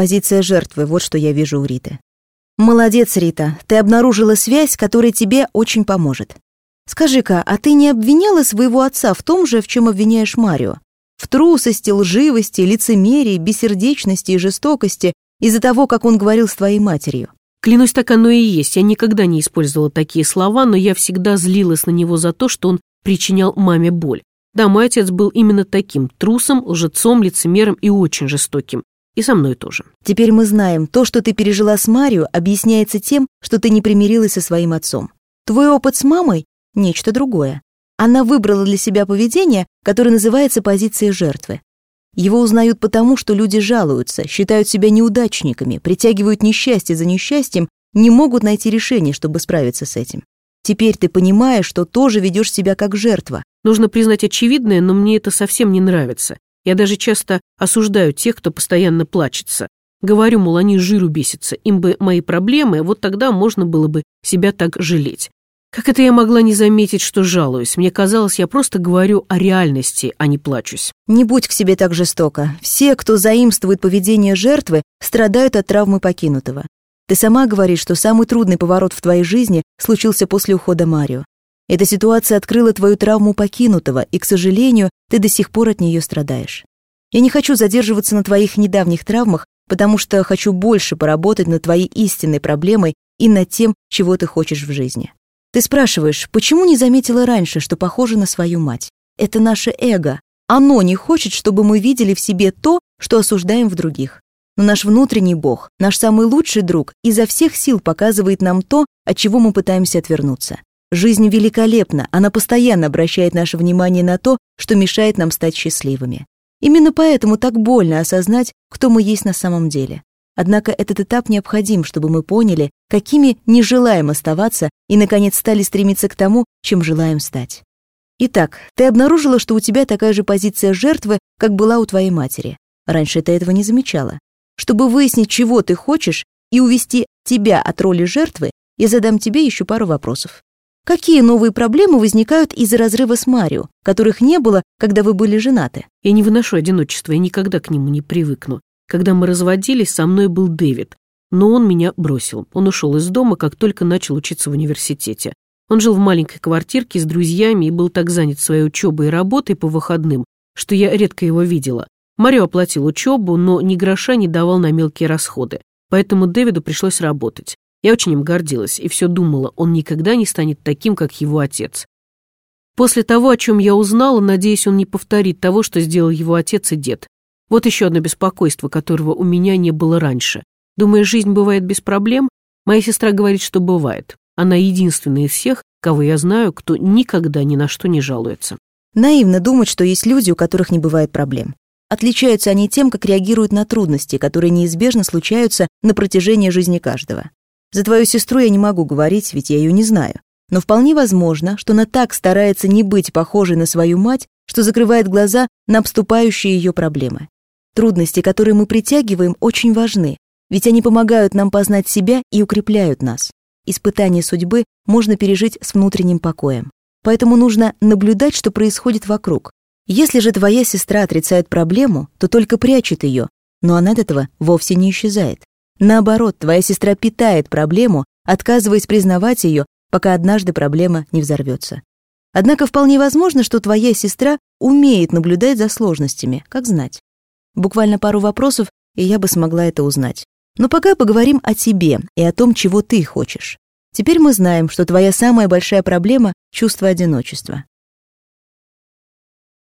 позиция жертвы, вот что я вижу у Риты. Молодец, Рита, ты обнаружила связь, которая тебе очень поможет. Скажи-ка, а ты не обвиняла своего отца в том же, в чем обвиняешь Марио? В трусости, лживости, лицемерии, бессердечности и жестокости из-за того, как он говорил с твоей матерью? Клянусь, так оно и есть. Я никогда не использовала такие слова, но я всегда злилась на него за то, что он причинял маме боль. Да, мой отец был именно таким, трусом, лжецом, лицемером и очень жестоким. И со мной тоже. Теперь мы знаем, то, что ты пережила с Марио, объясняется тем, что ты не примирилась со своим отцом. Твой опыт с мамой — нечто другое. Она выбрала для себя поведение, которое называется позицией жертвы. Его узнают потому, что люди жалуются, считают себя неудачниками, притягивают несчастье за несчастьем, не могут найти решение, чтобы справиться с этим. Теперь ты понимаешь, что тоже ведешь себя как жертва. Нужно признать очевидное, но мне это совсем не нравится. Я даже часто осуждаю тех, кто постоянно плачется. Говорю, мол, они жиру бесятся, им бы мои проблемы, вот тогда можно было бы себя так жалеть. Как это я могла не заметить, что жалуюсь? Мне казалось, я просто говорю о реальности, а не плачусь. Не будь к себе так жестоко. Все, кто заимствует поведение жертвы, страдают от травмы покинутого. Ты сама говоришь, что самый трудный поворот в твоей жизни случился после ухода Марио. Эта ситуация открыла твою травму покинутого, и, к сожалению, ты до сих пор от нее страдаешь. Я не хочу задерживаться на твоих недавних травмах, потому что хочу больше поработать над твоей истинной проблемой и над тем, чего ты хочешь в жизни. Ты спрашиваешь, почему не заметила раньше, что похоже на свою мать? Это наше эго. Оно не хочет, чтобы мы видели в себе то, что осуждаем в других. Но наш внутренний Бог, наш самый лучший друг, изо всех сил показывает нам то, от чего мы пытаемся отвернуться. Жизнь великолепна, она постоянно обращает наше внимание на то, что мешает нам стать счастливыми. Именно поэтому так больно осознать, кто мы есть на самом деле. Однако этот этап необходим, чтобы мы поняли, какими не желаем оставаться и, наконец, стали стремиться к тому, чем желаем стать. Итак, ты обнаружила, что у тебя такая же позиция жертвы, как была у твоей матери. Раньше ты этого не замечала. Чтобы выяснить, чего ты хочешь, и увести тебя от роли жертвы, я задам тебе еще пару вопросов. Какие новые проблемы возникают из-за разрыва с Марио, которых не было, когда вы были женаты? Я не выношу одиночества и никогда к нему не привыкну. Когда мы разводились, со мной был Дэвид, но он меня бросил. Он ушел из дома, как только начал учиться в университете. Он жил в маленькой квартирке с друзьями и был так занят своей учебой и работой по выходным, что я редко его видела. Марио оплатил учебу, но ни гроша не давал на мелкие расходы, поэтому Дэвиду пришлось работать. Я очень им гордилась и все думала, он никогда не станет таким, как его отец. После того, о чем я узнала, надеюсь, он не повторит того, что сделал его отец и дед. Вот еще одно беспокойство, которого у меня не было раньше. Думаешь, жизнь бывает без проблем? Моя сестра говорит, что бывает. Она единственная из всех, кого я знаю, кто никогда ни на что не жалуется. Наивно думать, что есть люди, у которых не бывает проблем. Отличаются они тем, как реагируют на трудности, которые неизбежно случаются на протяжении жизни каждого. За твою сестру я не могу говорить, ведь я ее не знаю. Но вполне возможно, что она так старается не быть похожей на свою мать, что закрывает глаза на обступающие ее проблемы. Трудности, которые мы притягиваем, очень важны, ведь они помогают нам познать себя и укрепляют нас. Испытание судьбы можно пережить с внутренним покоем. Поэтому нужно наблюдать, что происходит вокруг. Если же твоя сестра отрицает проблему, то только прячет ее, но она от этого вовсе не исчезает. Наоборот, твоя сестра питает проблему, отказываясь признавать ее, пока однажды проблема не взорвется. Однако вполне возможно, что твоя сестра умеет наблюдать за сложностями, как знать. Буквально пару вопросов, и я бы смогла это узнать. Но пока поговорим о тебе и о том, чего ты хочешь. Теперь мы знаем, что твоя самая большая проблема — чувство одиночества.